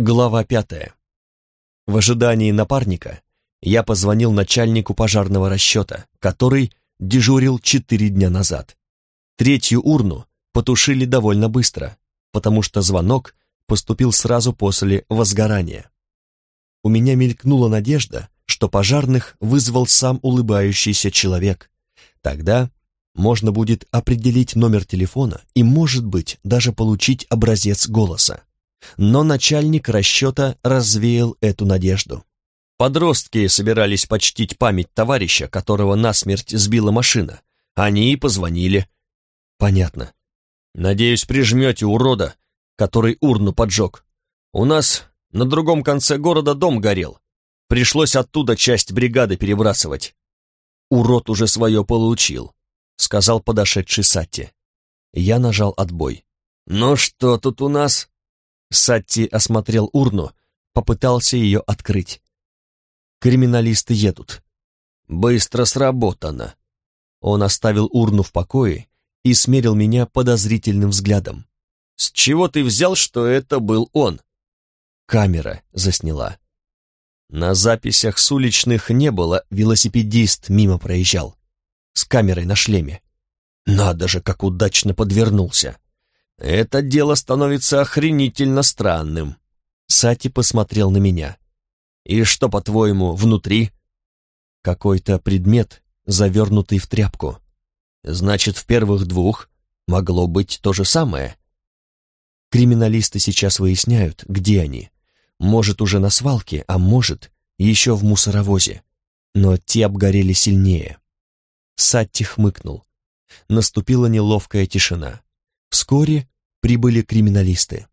Глава пятая. В ожидании напарника я позвонил начальнику пожарного расчета, который дежурил четыре дня назад. Третью урну потушили довольно быстро, потому что звонок поступил сразу после возгорания. У меня мелькнула надежда, что пожарных вызвал сам улыбающийся человек. Тогда можно будет определить номер телефона и, может быть, даже получить образец голоса. Но начальник расчета развеял эту надежду. Подростки собирались почтить память товарища, которого насмерть сбила машина. Они и позвонили. Понятно. Надеюсь, прижмете урода, который урну поджег. У нас на другом конце города дом горел. Пришлось оттуда часть бригады перебрасывать. Урод уже свое получил. — сказал подошедший Сатти. Я нажал отбой. «Ну что тут у нас?» Сатти осмотрел урну, попытался ее открыть. «Криминалисты едут». «Быстро сработано». Он оставил урну в покое и смерил меня подозрительным взглядом. «С чего ты взял, что это был он?» Камера засняла. На записях с уличных не было, велосипедист мимо проезжал с камерой на шлеме. Надо же, как удачно подвернулся. Это дело становится охренительно странным. Сати посмотрел на меня. И что, по-твоему, внутри? Какой-то предмет, завернутый в тряпку. Значит, в первых двух могло быть то же самое. Криминалисты сейчас выясняют, где они. Может, уже на свалке, а может, еще в мусоровозе. Но те обгорели сильнее. Сатти хмыкнул. Наступила неловкая тишина. Вскоре прибыли криминалисты.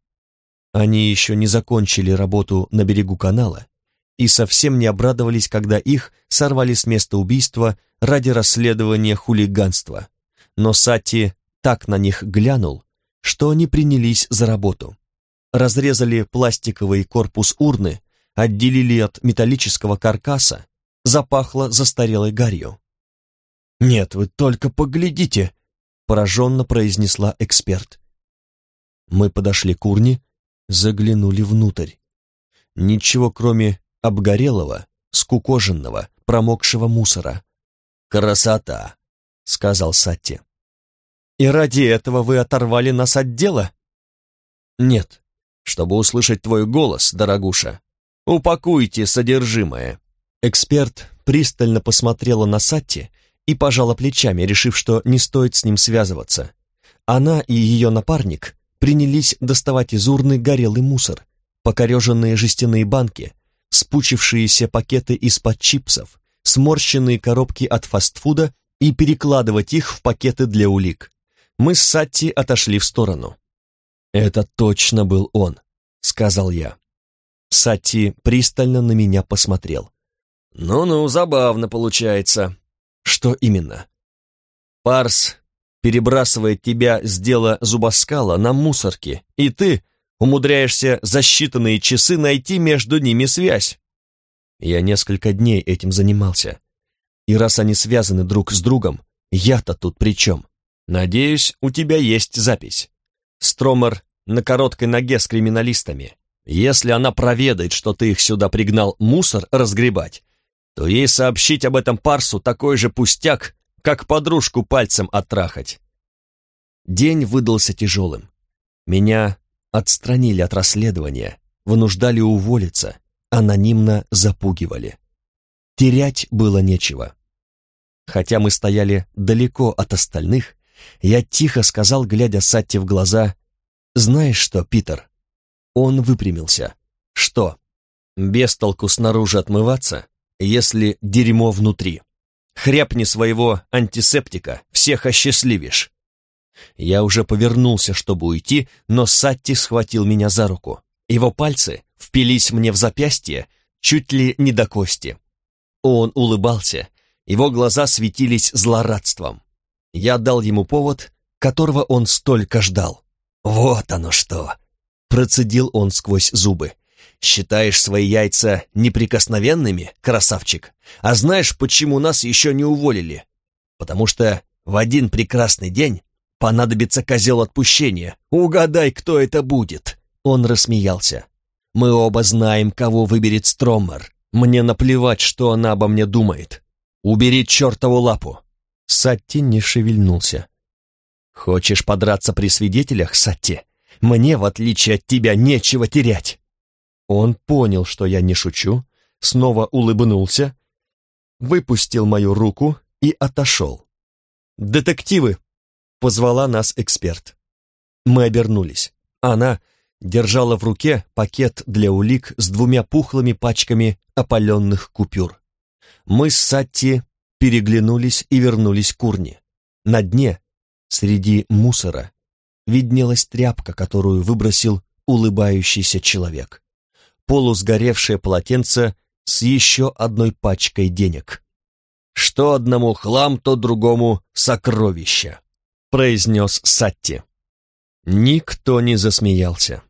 Они еще не закончили работу на берегу канала и совсем не обрадовались, когда их сорвали с места убийства ради расследования хулиганства. Но Сатти так на них глянул, что они принялись за работу. Разрезали пластиковый корпус урны, отделили от металлического каркаса, запахло застарелой гарью. «Нет, вы только поглядите!» — пораженно произнесла эксперт. Мы подошли к урне, заглянули внутрь. Ничего, кроме обгорелого, скукоженного, промокшего мусора. «Красота!» — сказал Сатти. «И ради этого вы оторвали нас от дела?» «Нет, чтобы услышать твой голос, дорогуша. Упакуйте содержимое». Эксперт пристально посмотрела на Сатти и пожала плечами, решив, что не стоит с ним связываться. Она и ее напарник принялись доставать из урны горелый мусор, покореженные жестяные банки, спучившиеся пакеты из-под чипсов, сморщенные коробки от фастфуда и перекладывать их в пакеты для улик. Мы с Сатти отошли в сторону. «Это точно был он», — сказал я. Сатти пристально на меня посмотрел. «Ну-ну, забавно получается», что именно? Парс перебрасывает тебя с дела зубоскала на мусорке, и ты умудряешься за считанные часы найти между ними связь. Я несколько дней этим занимался. И раз они связаны друг с другом, я-то тут при чем? Надеюсь, у тебя есть запись. Стромер на короткой ноге с криминалистами. Если она проведает, что ты их сюда пригнал мусор разгребать, то ей сообщить об этом Парсу такой же пустяк, как подружку пальцем оттрахать. День выдался тяжелым. Меня отстранили от расследования, вынуждали уволиться, анонимно запугивали. Терять было нечего. Хотя мы стояли далеко от остальных, я тихо сказал, глядя Сатти в глаза, «Знаешь что, Питер?» Он выпрямился. «Что, без толку снаружи отмываться? Если дерьмо внутри. Хряпни своего антисептика, всех осчастливишь. Я уже повернулся, чтобы уйти, но Сатти схватил меня за руку. Его пальцы впились мне в запястье чуть ли не до кости. Он улыбался, его глаза светились злорадством. Я дал ему повод, которого он столько ждал. «Вот оно что!» Процедил он сквозь зубы. Считаешь свои яйца неприкосновенными, красавчик? А знаешь, почему нас еще не уволили? Потому что в один прекрасный день понадобится козел отпущения. Угадай, кто это будет!» Он рассмеялся. Мы оба знаем, кого выберет Строммер. Мне наплевать, что она обо мне думает. Убери чертову лапу!» Сатти не шевельнулся. «Хочешь подраться при свидетелях, Сатти? Мне, в отличие от тебя, нечего терять!» Он понял, что я не шучу, снова улыбнулся, выпустил мою руку и отошел. «Детективы!» — позвала нас эксперт. Мы обернулись. Она держала в руке пакет для улик с двумя пухлыми пачками опаленных купюр. Мы с Сатти переглянулись и вернулись к урне. На дне, среди мусора, виднелась тряпка, которую выбросил улыбающийся человек. Полусгоревшее полотенце с еще одной пачкой денег. «Что одному хлам, то другому сокровище», — произнес Сатти. Никто не засмеялся.